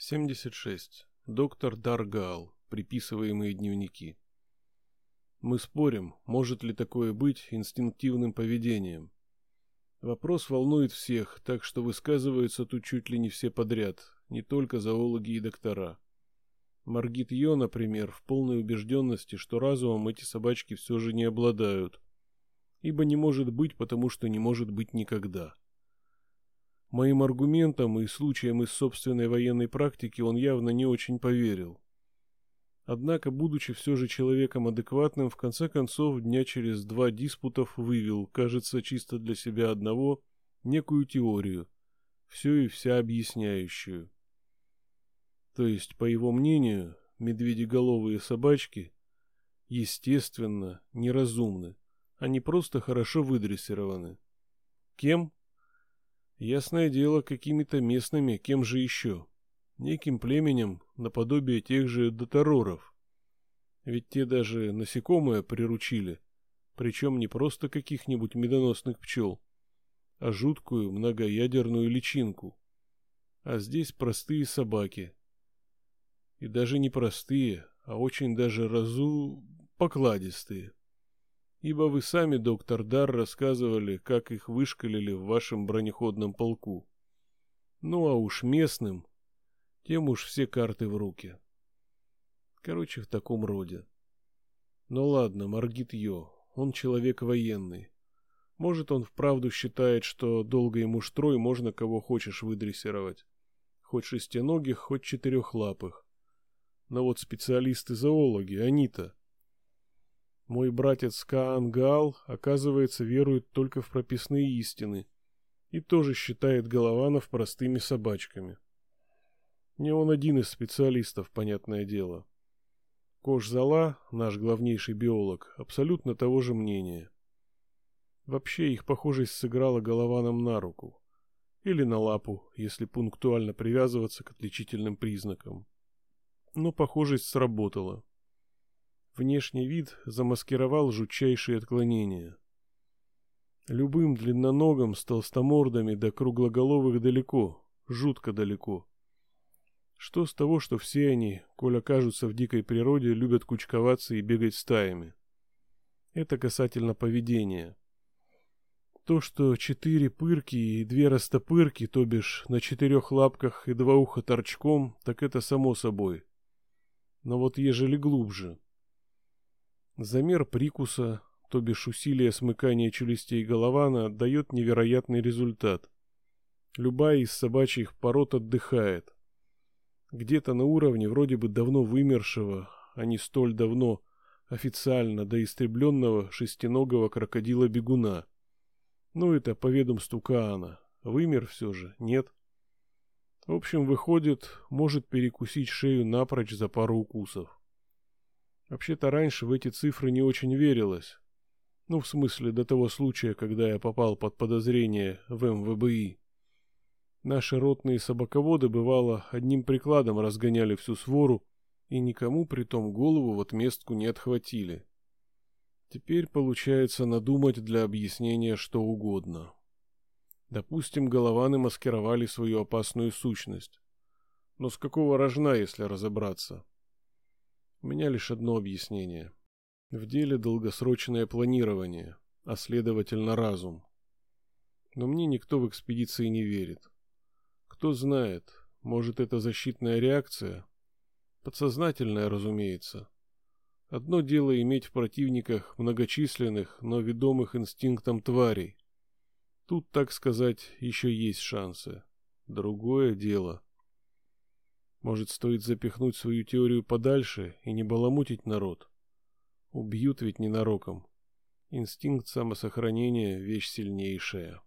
76. Доктор Даргал. Приписываемые дневники. Мы спорим, может ли такое быть инстинктивным поведением. Вопрос волнует всех, так что высказываются тут чуть ли не все подряд, не только зоологи и доктора. Маргит Йо, например, в полной убежденности, что разумом эти собачки все же не обладают. Ибо не может быть, потому что не может быть никогда. Моим аргументам и случаям из собственной военной практики он явно не очень поверил. Однако, будучи все же человеком адекватным, в конце концов, дня через два диспутов вывел, кажется, чисто для себя одного, некую теорию, все и вся объясняющую. То есть, по его мнению, медведеголовые собачки, естественно, неразумны, они просто хорошо выдрессированы. Кем? Ясное дело, какими-то местными, кем же еще? Неким племенем, наподобие тех же дотороров. Ведь те даже насекомые приручили, причем не просто каких-нибудь медоносных пчел, а жуткую многоядерную личинку. А здесь простые собаки. И даже не простые, а очень даже разу... покладистые ибо вы сами, доктор Дар, рассказывали, как их вышкалили в вашем бронеходном полку. Ну а уж местным, тем уж все карты в руки. Короче, в таком роде. Ну ладно, Маргит Йо, он человек военный. Может, он вправду считает, что долго ему штрой можно кого хочешь выдрессировать. Хоть шестиногих, хоть четырехлапых. Но вот специалисты-зоологи, они-то мой братец Каан Гаал, оказывается, верует только в прописные истины и тоже считает голованов простыми собачками. Не он один из специалистов, понятное дело. Кош Зала, наш главнейший биолог, абсолютно того же мнения. Вообще их похожесть сыграла голованам на руку. Или на лапу, если пунктуально привязываться к отличительным признакам. Но похожесть сработала. Внешний вид замаскировал жутчайшие отклонения. Любым длинноногим с толстомордами до круглоголовых далеко, жутко далеко. Что с того, что все они, коль окажутся в дикой природе, любят кучковаться и бегать стаями? Это касательно поведения. То, что четыре пырки и две растопырки, то бишь на четырех лапках и два уха торчком, так это само собой. Но вот ежели глубже, Замер прикуса, то бишь усилие смыкания челюстей голована, дает невероятный результат. Любая из собачьих пород отдыхает. Где-то на уровне вроде бы давно вымершего, а не столь давно официально до истребленного шестиногого крокодила-бегуна. Ну это по ведомству Каана. Вымер все же, нет? В общем, выходит, может перекусить шею напрочь за пару укусов. Вообще-то раньше в эти цифры не очень верилось. Ну, в смысле, до того случая, когда я попал под подозрение в МВБИ. Наши ротные собаководы, бывало, одним прикладом разгоняли всю свору и никому при том голову в отместку не отхватили. Теперь получается надумать для объяснения что угодно. Допустим, голованы маскировали свою опасную сущность. Но с какого рожна, если разобраться? У меня лишь одно объяснение. В деле долгосрочное планирование, а следовательно разум. Но мне никто в экспедиции не верит. Кто знает, может это защитная реакция? Подсознательная, разумеется. Одно дело иметь в противниках многочисленных, но ведомых инстинктом тварей. Тут, так сказать, еще есть шансы. Другое дело — может, стоит запихнуть свою теорию подальше и не баламутить народ? Убьют ведь ненароком. Инстинкт самосохранения — вещь сильнейшая.